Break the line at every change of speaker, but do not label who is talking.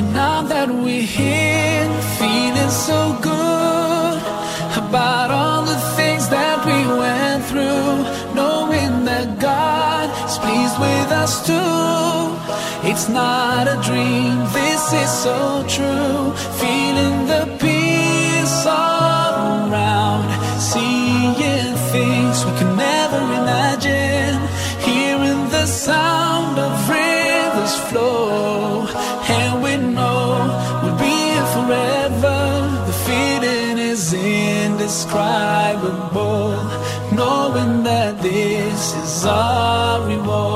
And now that we're here, feeling so good about all the things that we went through, knowing that God is pleased with us too. It's not a dream, this is so true. Feeling the peace all around, seeing things we can never imagine, hearing the sound of rivers flow, indescribable, knowing that this is our reward.